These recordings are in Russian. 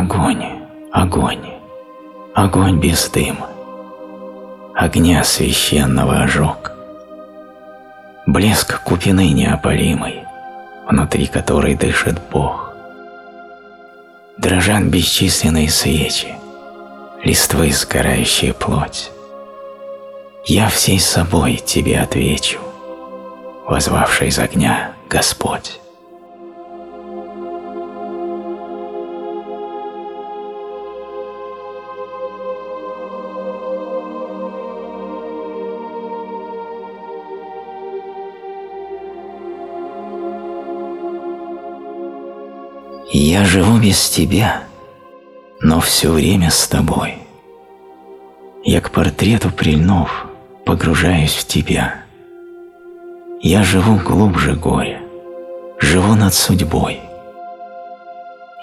Огонь, огонь, огонь без дыма, Огня священного ожог. Блеск купины неопалимой, Внутри которой дышит Бог. дрожан бесчисленные свечи, Листвы сгорающие плоть. Я всей собой тебе отвечу, Возвавший из огня Господь. Я живу без тебя, но все время с тобой. Я к портрету прильнув, погружаюсь в тебя. Я живу глубже горя, живу над судьбой.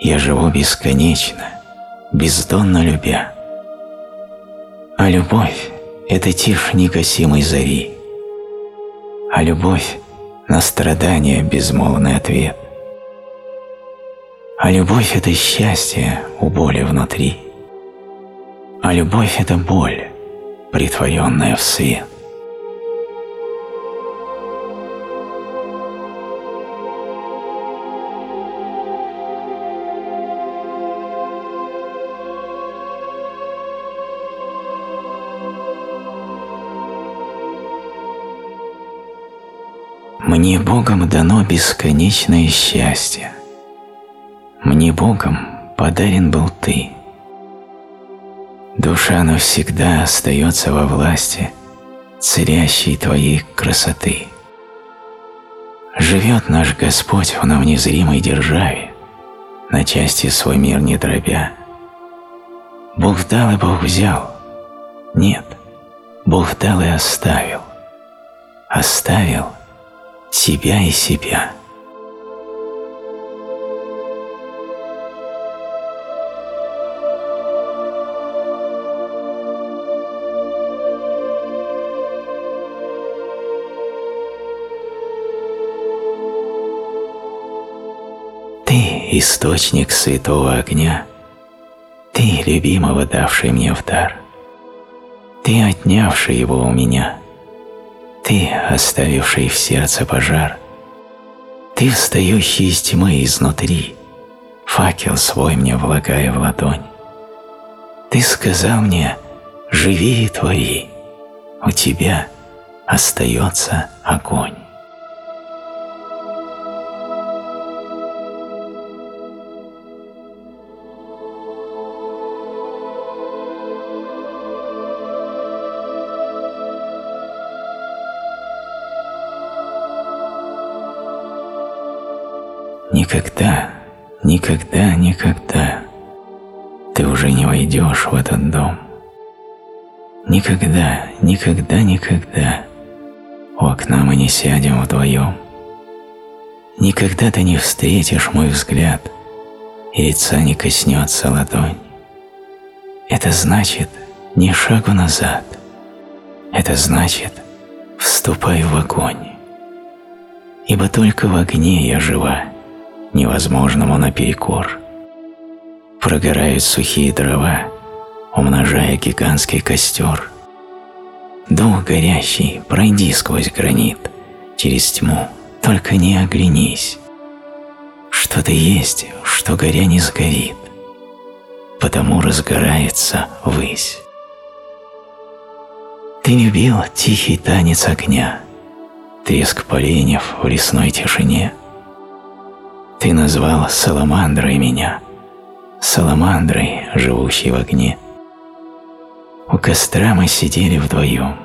Я живу бесконечно, бездонно любя. А любовь — это тишь негасимой зари. А любовь — на страдания безмолвный ответ. А любовь – это счастье у боли внутри. А любовь – это боль, притворенная в свет. Мне Богом дано бесконечное счастье. Мне Богом подарен был Ты. Душа навсегда остается во власти Царящей Твоей красоты. Живет наш Господь в нам незримой державе, На части свой мир не дробя. Бог дал и Бог взял. Нет, Бог дал и оставил. Оставил себя и себя. источник святого огня, Ты, любимого, давший мне в дар, Ты, отнявший его у меня, Ты, оставивший в сердце пожар, Ты, встающий из тьмы изнутри, Факел свой мне влагая в ладонь. Ты сказал мне «Живи и твори, у тебя остается огонь». никогда, никогда, никогда ты уже не войдешь в этот дом. Никогда, никогда, никогда у окна мы не сядем вдвоем. Никогда ты не встретишь мой взгляд, и лица не коснется ладонь. Это значит не шагу назад. Это значит вступай в огонь. Ибо только в огне я жива невозможному наперекор. Прогорают сухие дрова, умножая гигантский костер. Дух горящий, пройди сквозь гранит, через тьму, только не оглянись. Что ты есть, что горя не сгорит, потому разгорается высь. Ты любил тихий танец огня, треск поленьев в лесной тишине — ты назвала саламандрой меня, саламандрой, живущей в огне. У костра мы сидели вдвоем.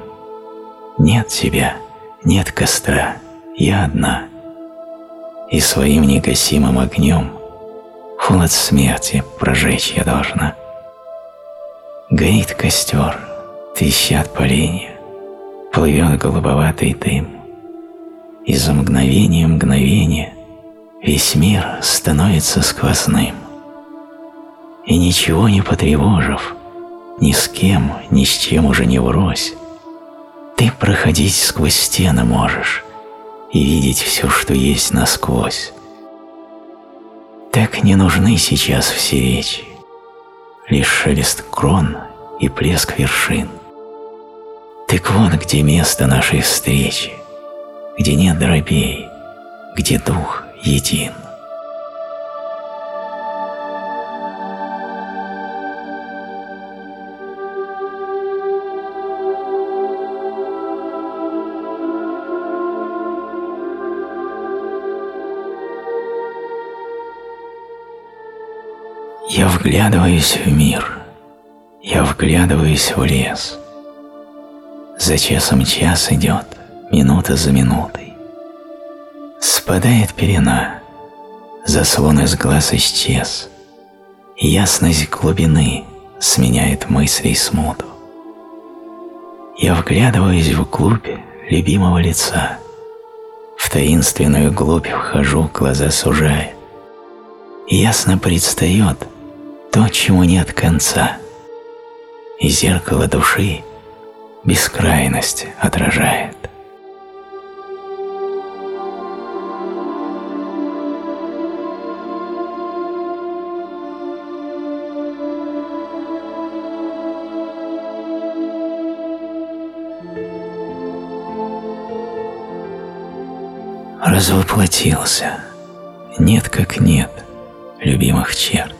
Нет тебя, нет костра, я одна. И своим негасимым огнем холод смерти прожечь я должна. Горит костер, трещат поленья, плывет голубоватый дым. И за мгновение мгновение весь мир становится сквозным. И ничего не потревожив, ни с кем, ни с чем уже не врозь, ты проходить сквозь стены можешь и видеть все, что есть насквозь. Так не нужны сейчас все речи, лишь шелест крон и плеск вершин. Так вон, где место нашей встречи, где нет дробей, где дух 已经。Я вглядываюсь в мир, я вглядываюсь в лес. За часом час идет, минута за минутой. Спадает перена, заслон из глаз исчез, Ясность глубины сменяет мысли и смуту. Я вглядываюсь в глубь любимого лица, В таинственную глубь вхожу, глаза сужая. Ясно предстает то, чему нет конца, И зеркало души бескрайность отражает. развоплотился. Нет как нет любимых черт.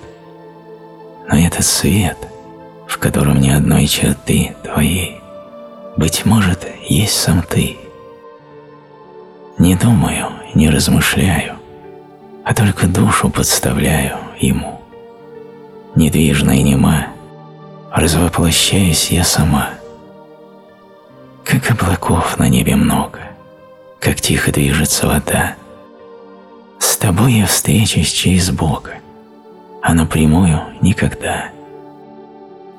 Но этот свет, в котором ни одной черты твоей, быть может, есть сам ты. Не думаю, не размышляю, а только душу подставляю ему. недвижно и нема, развоплощаюсь я сама. Как облаков на небе много, как тихо движется вода. С тобой я встречусь через Бога, а напрямую никогда.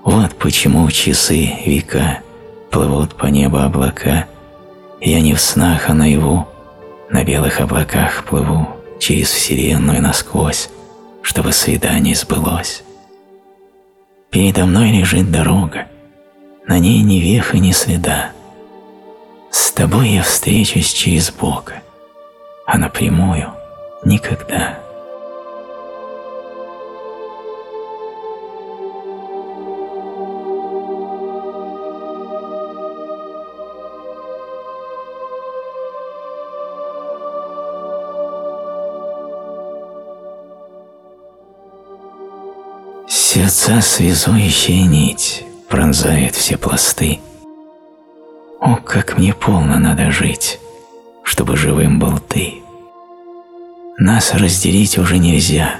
Вот почему часы, века плывут по небу облака. Я не в снах, а наяву, на белых облаках плыву через вселенную насквозь, чтобы свидание сбылось. Передо мной лежит дорога, на ней ни веха, ни следа. С тобой я встречусь через Бога, а напрямую никогда. Сердца связующая нить пронзает все пласты, о, как мне полно надо жить, чтобы живым был ты. Нас разделить уже нельзя,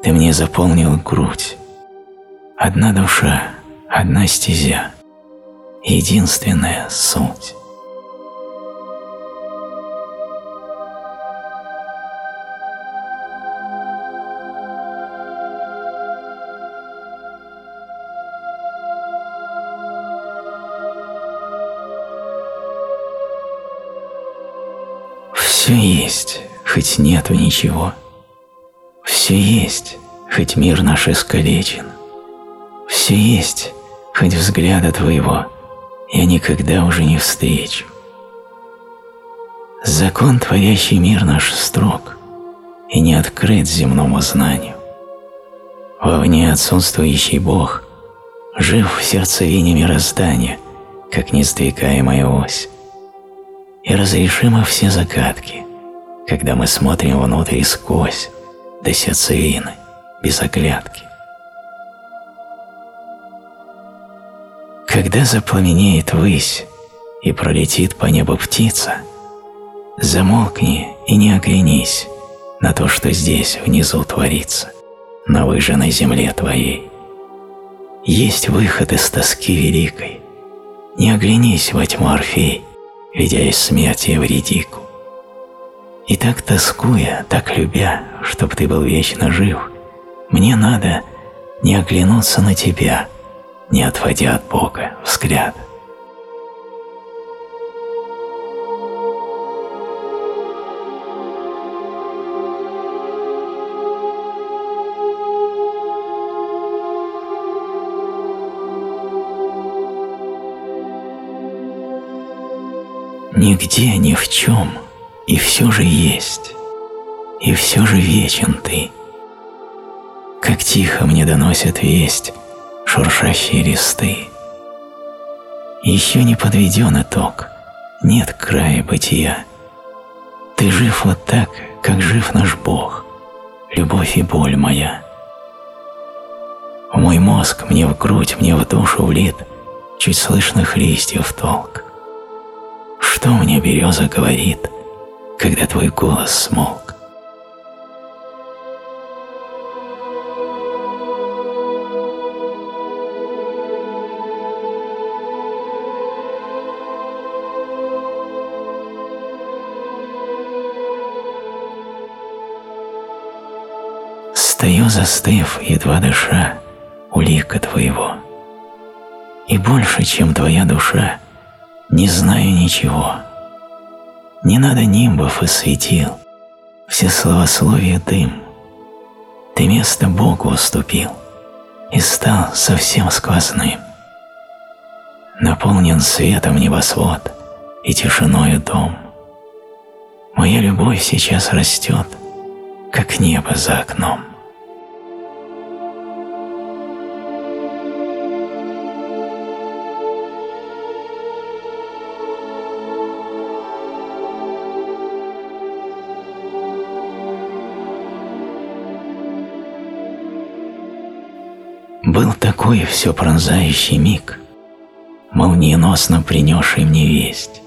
ты мне заполнил грудь. Одна душа, одна стезя, единственная суть. Все есть, хоть нету ничего. Все есть, хоть мир наш искалечен. Все есть, хоть взгляда твоего я никогда уже не встречу. Закон, творящий мир наш, строг и не открыт земному знанию. Вовне отсутствующий Бог жив в сердцевине мироздания, как несдвигаемая ось и разрешимы все загадки, когда мы смотрим внутрь и сквозь, до сердцевины, без оглядки. Когда запламенеет высь и пролетит по небу птица, замолкни и не оглянись на то, что здесь внизу творится, на выжженной земле твоей. Есть выход из тоски великой. Не оглянись во тьму Орфей, ведя из смерти Эвредику. И так тоскуя, так любя, чтоб ты был вечно жив, мне надо не оглянуться на тебя, не отводя от Бога взгляд. нигде, ни в чем, и все же есть, и все же вечен ты. Как тихо мне доносят весть шуршащие листы. Еще не подведен итог, нет края бытия. Ты жив вот так, как жив наш Бог, любовь и боль моя. В мой мозг, мне в грудь, мне в душу влит чуть слышных листьев толк. Что мне береза говорит, когда твой голос смолк? Стою застыв, едва дыша, улика твоего. И больше, чем твоя душа, не знаю ничего. Не надо нимбов и светил, все словословия дым. Ты место Богу уступил и стал совсем сквозным. Наполнен светом небосвод и тишиною дом. Моя любовь сейчас растет, как небо за окном. такой все пронзающий миг, молниеносно принесший мне весть.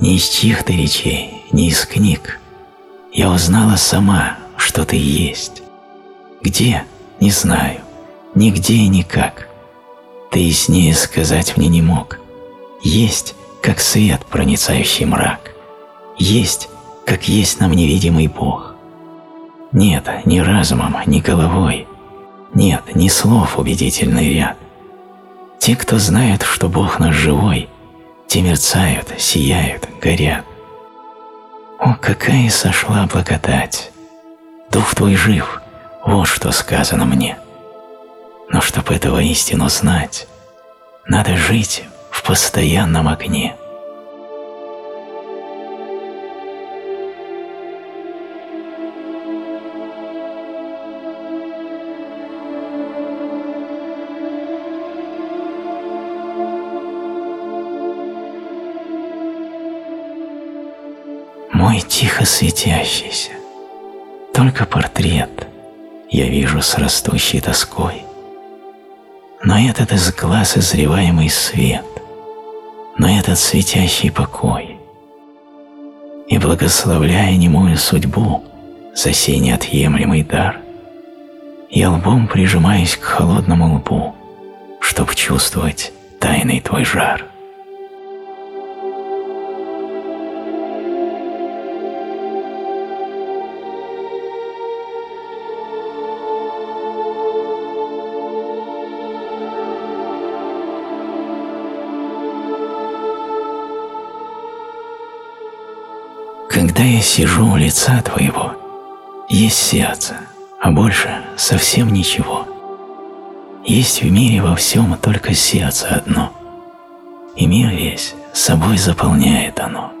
ни из чьих ты речей, ни из книг, я узнала сама, что ты есть. Где? Не знаю. Нигде и никак. Ты яснее сказать мне не мог. Есть, как свет, проницающий мрак. Есть, как есть нам невидимый Бог. Нет, ни разумом, ни головой — нет, не слов убедительный ряд. Те, кто знает, что Бог наш живой, те мерцают, сияют, горят. О, какая сошла благодать! Дух твой жив, вот что сказано мне. Но чтобы этого истину знать, надо жить в постоянном огне. тихо светящийся. Только портрет я вижу с растущей тоской. Но этот из глаз изреваемый свет, но этот светящий покой. И благословляя немую судьбу за сей неотъемлемый дар, я лбом прижимаюсь к холодному лбу, чтоб чувствовать тайный твой жар. Когда я сижу у лица твоего, есть сердце, а больше совсем ничего. Есть в мире во всем только сердце одно, и мир весь собой заполняет оно.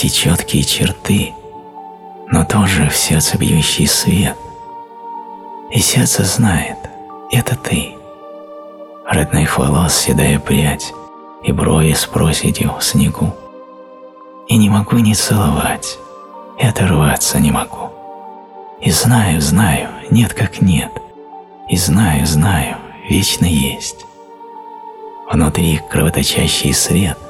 эти четкие черты, но тоже в сердце бьющий свет. И сердце знает – это ты. Родных волос седая прядь, и брови с проседью в снегу. И не могу не целовать, и оторваться не могу. И знаю, знаю, нет как нет, и знаю, знаю, вечно есть. Внутри кровоточащий свет –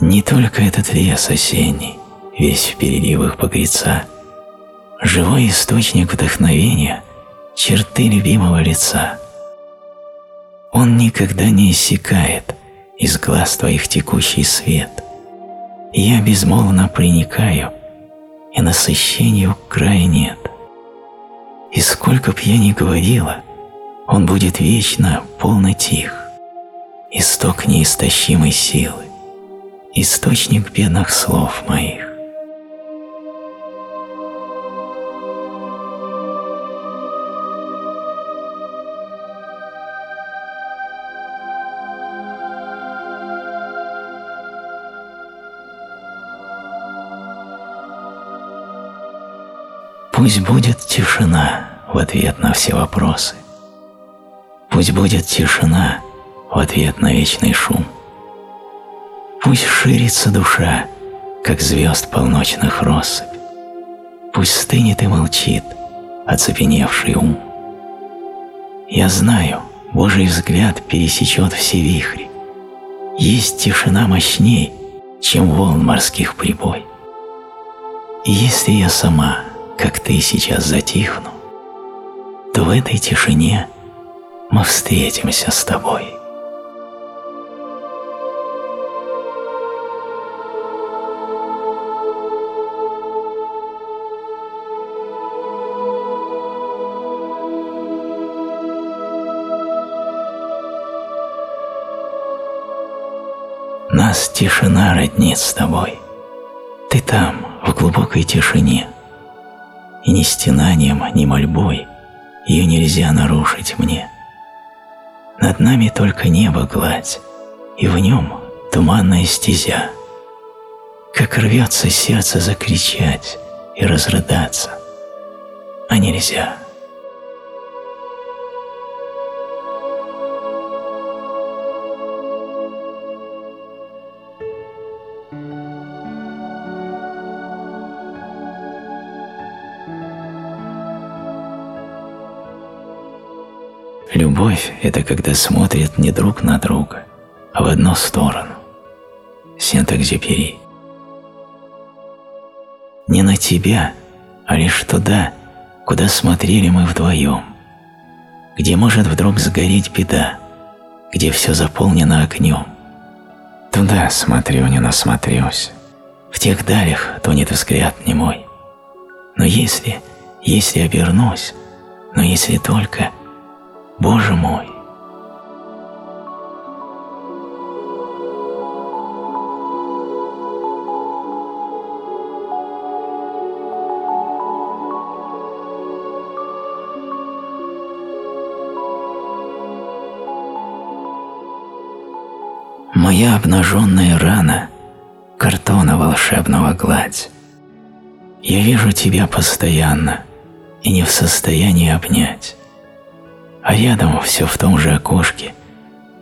Не только этот лес осенний, весь в переливах погреца, живой источник вдохновения, черты любимого лица. Он никогда не иссякает, из глаз твоих текущий свет. Я безмолвно проникаю, и насыщению края нет. И сколько б я ни говорила, он будет вечно полно тих, исток неистощимой силы источник бедных слов моих. Пусть будет тишина в ответ на все вопросы. Пусть будет тишина в ответ на вечный шум. Пусть ширится душа, как звезд полночных россыпь. Пусть стынет и молчит оцепеневший ум. Я знаю, Божий взгляд пересечет все вихри. Есть тишина мощней, чем волн морских прибой. И если я сама, как ты сейчас затихну, то в этой тишине мы встретимся с тобой. Тишина роднит с тобой. Ты там, в глубокой тишине. И ни стенанием, ни мольбой Ее нельзя нарушить мне. Над нами только небо гладь, И в нем туманная стезя. Как рвется сердце закричать И разрыдаться, а нельзя — Любовь – это когда смотрят не друг на друга, а в одну сторону. Синтакзипери. Не на тебя, а лишь туда, куда смотрели мы вдвоем, где может вдруг сгореть беда, где все заполнено огнем. Туда смотрю, не насмотрюсь. В тех далях тонет взгляд не мой. Но если, если обернусь, но если только – Боже мой! Моя обнаженная рана, картона волшебного гладь. Я вижу тебя постоянно и не в состоянии обнять а рядом все в том же окошке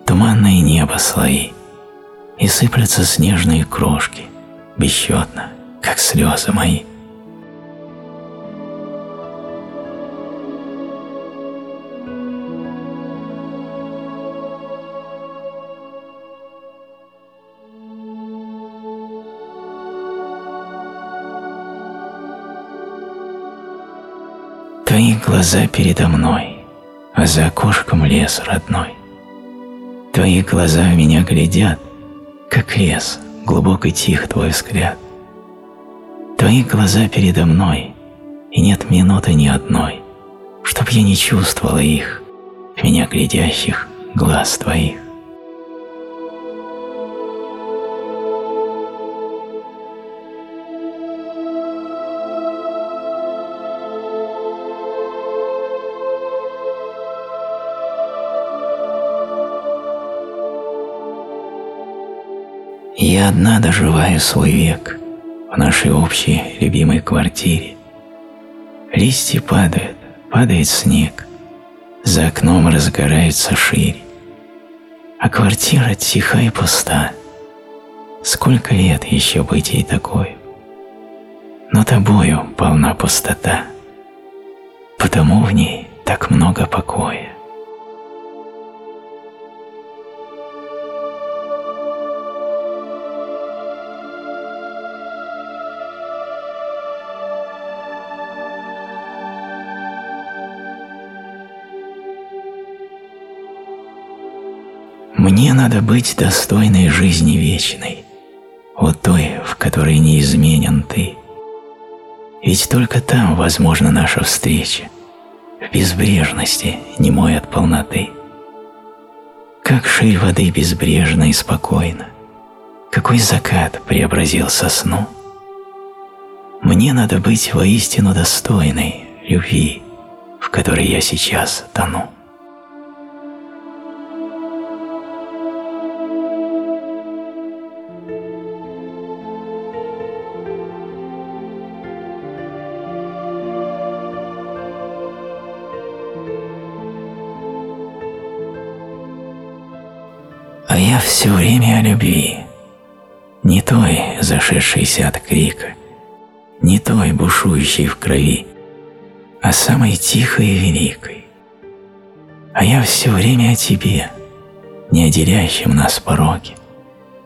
туманное небо слои, и сыплются снежные крошки, бесчетно, как слезы мои. Твои глаза передо мной, а за окошком лес родной. Твои глаза в меня глядят, как лес, глубок и тих твой взгляд. Твои глаза передо мной, и нет минуты ни одной, чтоб я не чувствовала их, меня глядящих глаз твоих. Я одна доживаю свой век в нашей общей любимой квартире. Листья падают, падает снег, за окном разгорается шире. А квартира тиха и пуста. Сколько лет еще быть ей такой? Но тобою полна пустота, потому в ней так много покоя. надо быть достойной жизни вечной, вот той, в которой неизменен ты. Ведь только там возможна наша встреча, в безбрежности, немой от полноты. Как ширь воды безбрежно и спокойно. какой закат преобразил сосну. Мне надо быть воистину достойной любви, в которой я сейчас тону. все время о любви, не той, зашедшейся от крика, не той, бушующей в крови, а самой тихой и великой. А я все время о тебе, не о делящем нас пороге,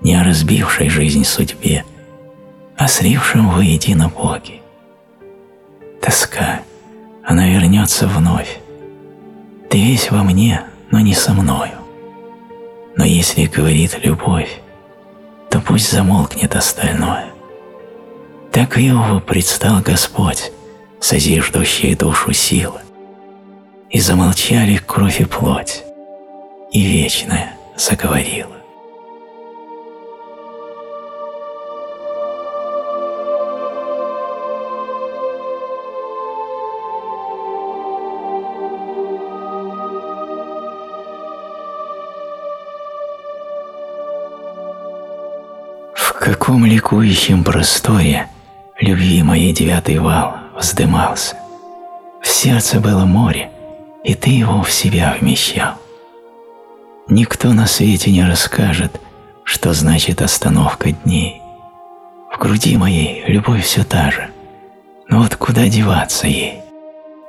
не о разбившей жизнь судьбе, о слившем воедино Боге. Тоска, она вернется вновь. Ты весь во мне, но не со мною но если говорит любовь, то пусть замолкнет остальное. Так Иову предстал Господь, созиждущий душу силы. И замолчали кровь и плоть, и вечная заговорила. каком ликующем простое Любви моей девятый вал вздымался. В сердце было море, и ты его в себя вмещал. Никто на свете не расскажет, что значит остановка дней. В груди моей любовь все та же, но вот куда деваться ей?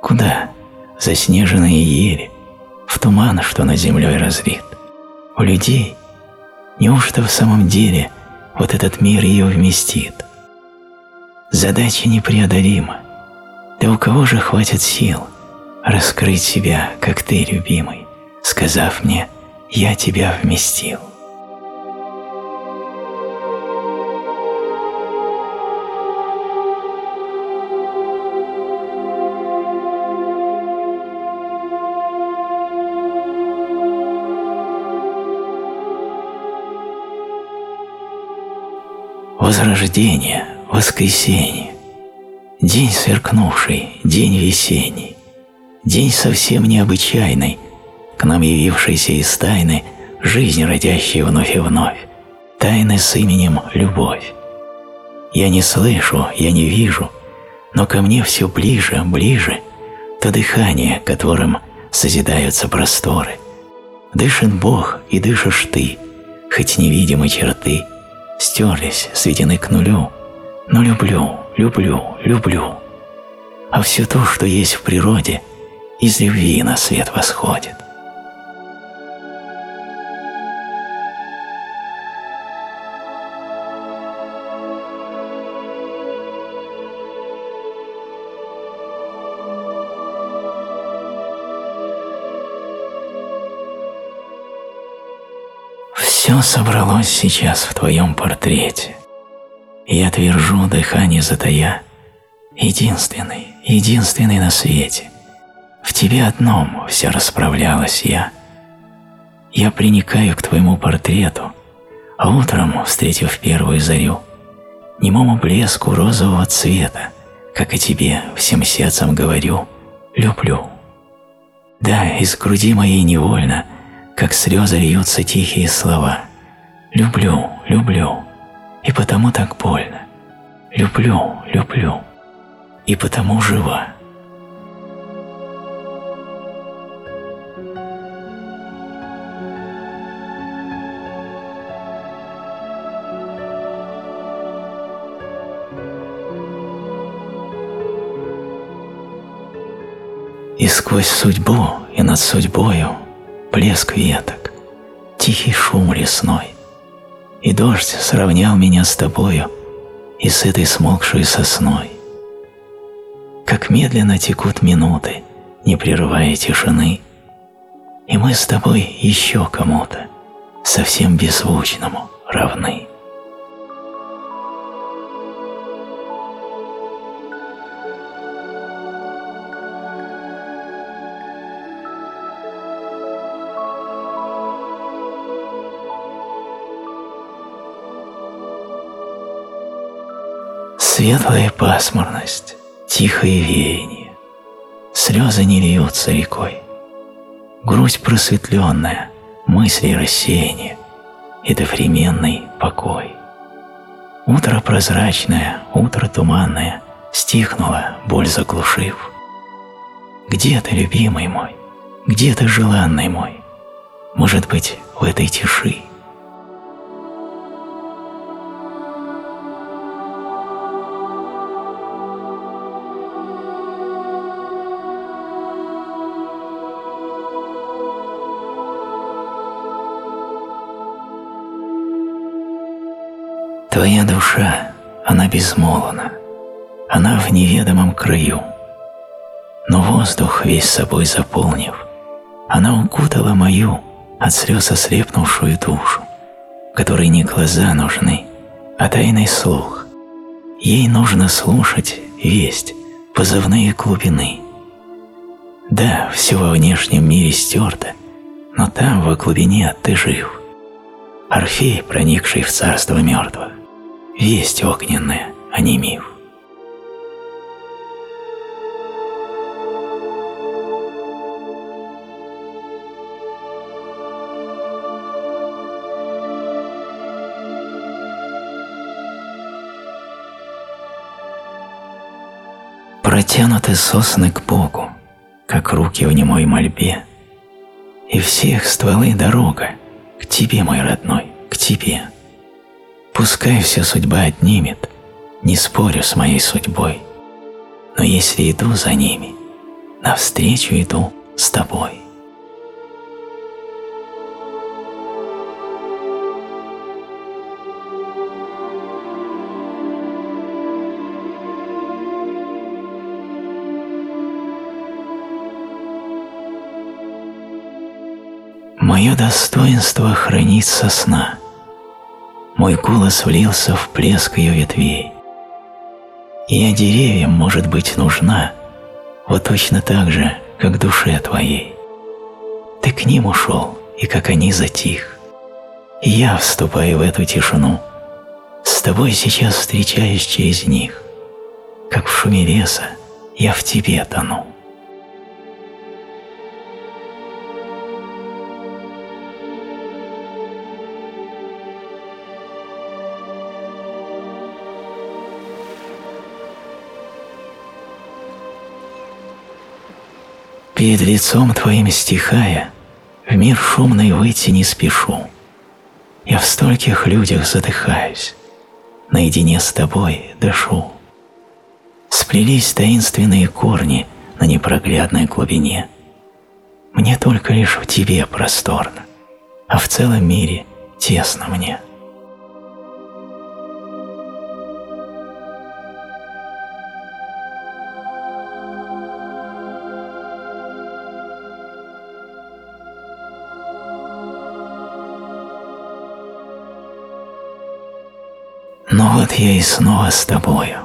Куда? Заснеженные ели, в туман, что на землей разлит. У людей неужто в самом деле – вот этот мир ее вместит. Задача непреодолима. Да у кого же хватит сил раскрыть себя, как ты, любимый, сказав мне «я тебя вместил»? возрождение, воскресенье, день сверкнувший, день весенний, день совсем необычайный, к нам явившийся из тайны, жизнь родящая вновь и вновь, тайны с именем «Любовь». Я не слышу, я не вижу, но ко мне все ближе, ближе то дыхание, которым созидаются просторы. Дышит Бог, и дышишь ты, хоть невидимы черты – стерлись, сведены к нулю, но люблю, люблю, люблю. А все то, что есть в природе, из любви на свет восходит. Собралось сейчас в твоем портрете. Я твержу дыхание затая. Единственный, единственный на свете. В тебе одном все расправлялась я. Я приникаю к твоему портрету, а утром, встретив первую зарю, немому блеску розового цвета, как и тебе, всем сердцем говорю, люблю. Да, из груди моей невольно, как слезы льются тихие слова – Люблю, люблю. И потому так больно. Люблю, люблю. И потому жива. И сквозь судьбу и над судьбою Блеск веток, тихий шум лесной — и дождь сравнял меня с тобою и с этой смолкшей сосной. Как медленно текут минуты, не прерывая тишины, и мы с тобой еще кому-то, совсем беззвучному, равны. Светлая пасмурность, тихое веяние. Слезы не льются рекой. грусть просветленная, мысли рассеяние и дофременный покой. Утро прозрачное, утро туманное, стихнула, боль заглушив. Где ты, любимый мой? Где ты, желанный мой? Может быть, в этой тиши? Твоя душа, она безмолвна, она в неведомом краю. Но воздух, весь собой заполнив, она укутала мою, от слез ослепнувшую душу, которой не глаза нужны, а тайный слух. Ей нужно слушать, весть, позывные глубины. Да, все во внешнем мире стерто, но там, во глубине, ты жив. Орфей, проникший в царство мертвых есть огненная, а не миф. Протянуты сосны к Богу, как руки в немой мольбе, и всех стволы дорога к Тебе, мой родной, к Тебе. Пускай вся судьба отнимет, не спорю с моей судьбой. Но если иду за ними, навстречу иду с тобой. Мое достоинство хранится сна. Мой голос влился в плеск ее ветвей. Я деревьям, может быть, нужна, вот точно так же, как душе твоей. Ты к ним ушел, и как они затих. И я вступаю в эту тишину. С тобой сейчас встречаюсь через них. Как в шуме леса я в тебе тону. Перед лицом твоим стихая, в мир шумный выйти не спешу. Я в стольких людях задыхаюсь, наедине с тобой дышу. Сплелись таинственные корни на непроглядной глубине. Мне только лишь в тебе просторно, а в целом мире тесно мне. вот я и снова с тобою,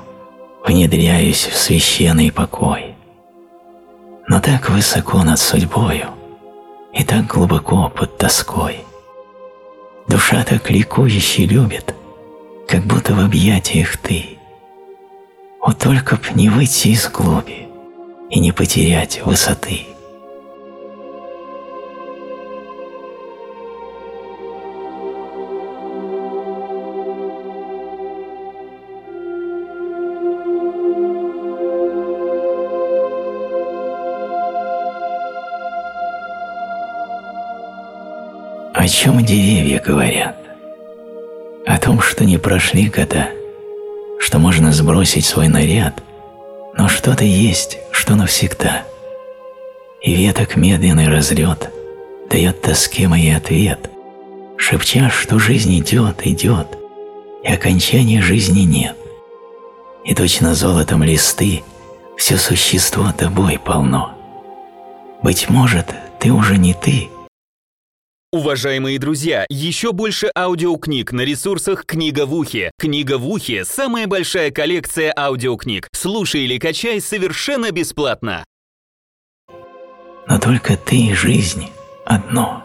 внедряюсь в священный покой. Но так высоко над судьбою и так глубоко под тоской. Душа так ликующе любит, как будто в объятиях ты. Вот только б не выйти из глуби и не потерять высоты. О чем деревья говорят? О том, что не прошли года, что можно сбросить свой наряд, но что-то есть, что навсегда. И веток медленный разлет дает тоске моей ответ, шепча, что жизнь идет, идет, и окончания жизни нет. И точно золотом листы все существо тобой полно. Быть может, ты уже не ты — Уважаемые друзья, еще больше аудиокниг на ресурсах «Книга в ухе». «Книга в ухе» — самая большая коллекция аудиокниг. Слушай или качай совершенно бесплатно. Но только ты и жизнь одно.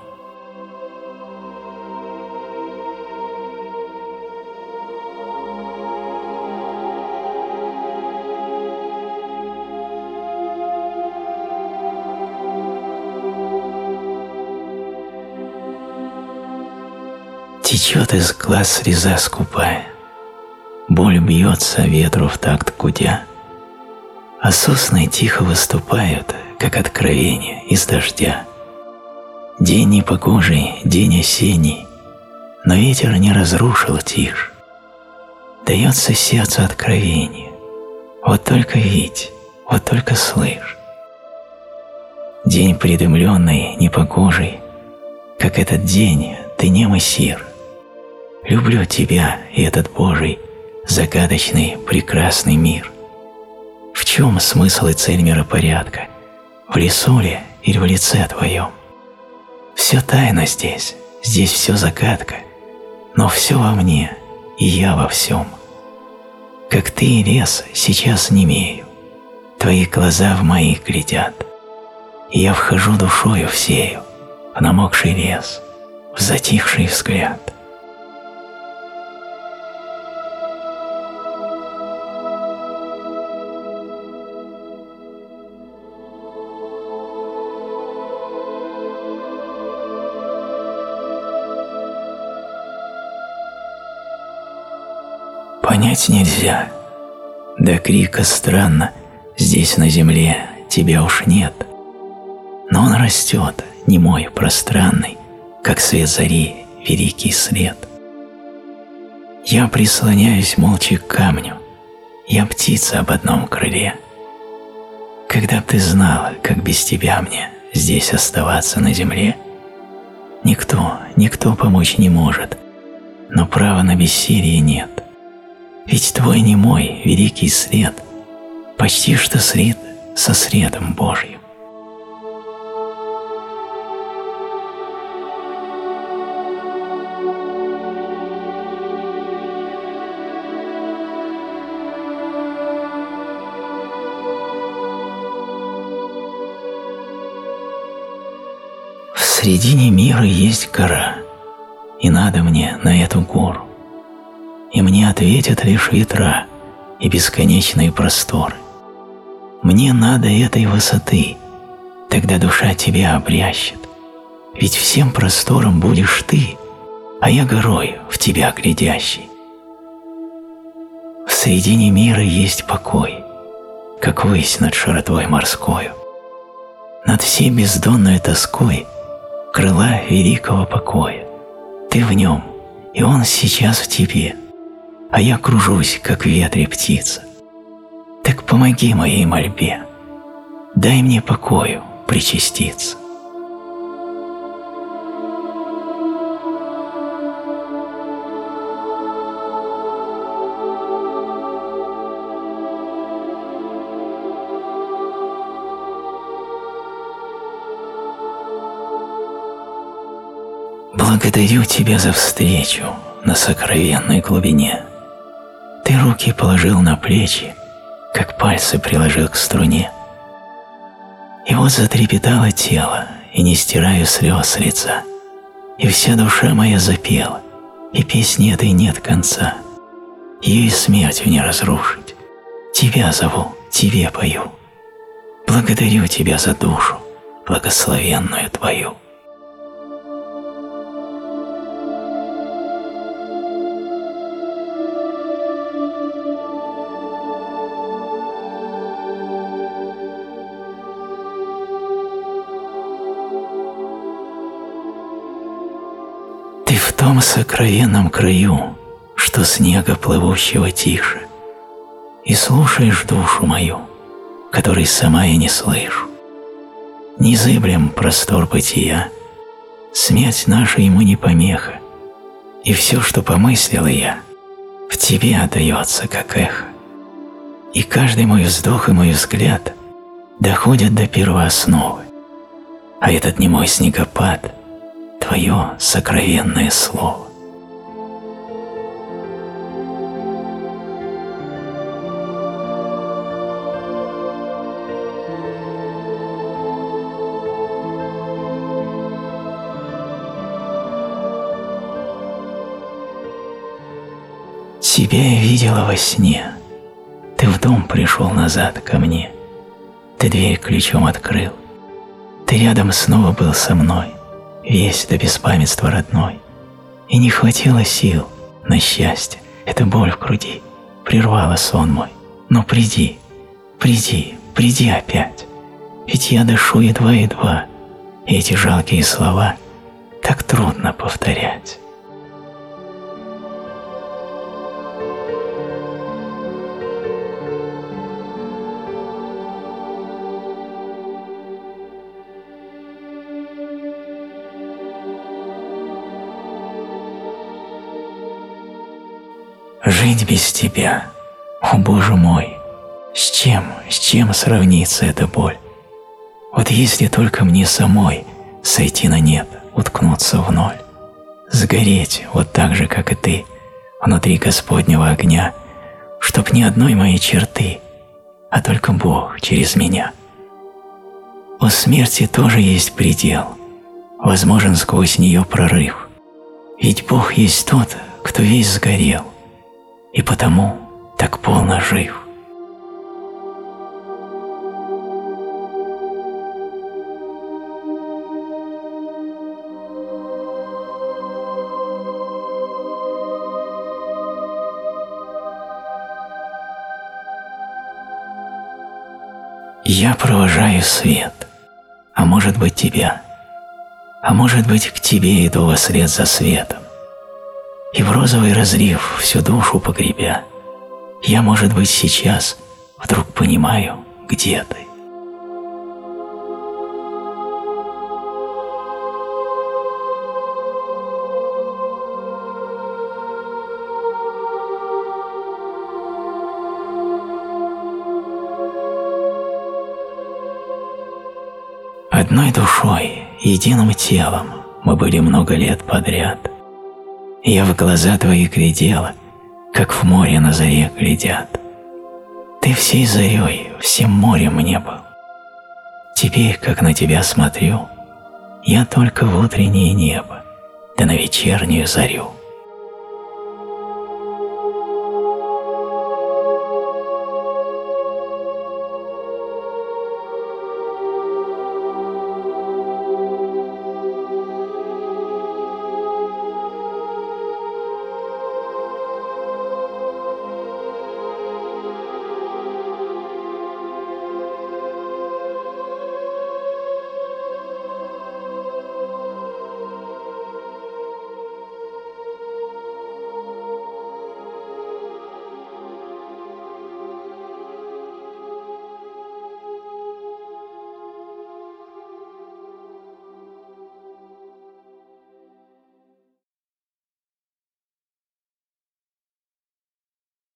течет из глаз реза скупая. Боль бьется ветру в такт кудя. А сосны тихо выступают, как откровение из дождя. День непогожий, день осенний, но ветер не разрушил тишь. Дается сердцу откровение. Вот только видь, вот только слышь. День придымленный, непогожий, как этот день ты немый сир. Люблю тебя и этот Божий, загадочный, прекрасный мир. В чем смысл и цель миропорядка? В лесу ли или в лице твоем? Все тайна здесь, здесь все загадка, но все во мне, и я во всем. Как ты и лес, сейчас не имею, твои глаза в моих глядят. И я вхожу душою всею в намокший лес, в затихший взгляд. понять нельзя. да крика странно, здесь на земле тебя уж нет. Но он растет, немой, пространный, как свет зари, великий след. Я прислоняюсь молча к камню, я птица об одном крыле. Когда б ты знала, как без тебя мне здесь оставаться на земле, никто, никто помочь не может, но права на бессилие нет ведь Твой не мой великий след, почти что слит со средом Божьим. В середине мира есть гора, и надо мне на эту гору и мне ответят лишь ветра и бесконечные просторы. Мне надо этой высоты, тогда душа тебя обрящет. Ведь всем простором будешь ты, а я горой в тебя глядящий. В соедине мира есть покой, как высь над широтой морскою. Над всей бездонной тоской крыла великого покоя. Ты в нем, и он сейчас в тебе – а я кружусь, как в ветре птица. Так помоги моей мольбе, дай мне покою причаститься. Благодарю Тебя за встречу на сокровенной глубине – руки положил на плечи, как пальцы приложил к струне. И вот затрепетало тело, и не стираю слез с лица. И вся душа моя запела, и песни этой нет конца. Ее и смертью не разрушить. Тебя зову, тебе пою. Благодарю тебя за душу, благословенную твою. том сокровенном краю, что снега плывущего тише, и слушаешь душу мою, которой сама я не слышу. Незыблем простор бытия, смерть наша ему не помеха, и все, что помыслила я, в тебе отдается, как эхо. И каждый мой вздох и мой взгляд доходят до первоосновы, а этот немой снегопад — твое сокровенное слово. Тебя я видела во сне. Ты в дом пришел назад ко мне. Ты дверь ключом открыл. Ты рядом снова был со мной весь до беспамятства родной. И не хватило сил на счастье, эта боль в груди прервала сон мой. Но приди, приди, приди опять, ведь я дышу едва-едва, и эти жалкие слова так трудно повторять. жить без тебя. О, Боже мой, с чем, с чем сравнится эта боль? Вот если только мне самой сойти на нет, уткнуться в ноль, сгореть вот так же, как и ты, внутри Господнего огня, чтоб ни одной моей черты, а только Бог через меня. У смерти тоже есть предел, возможен сквозь нее прорыв, ведь Бог есть тот, кто весь сгорел, и потому так полно жив. Я провожаю свет, а может быть тебя, а может быть к тебе иду во след за светом. И в розовый разрыв всю душу погребя, Я, может быть, сейчас вдруг понимаю, где ты. Одной душой, единым телом мы были много лет подряд. Я в глаза твои глядела, как в море на заре глядят. Ты всей зарей, всем морем мне был. Теперь, как на тебя смотрю, я только в утреннее небо, да на вечернюю зарю.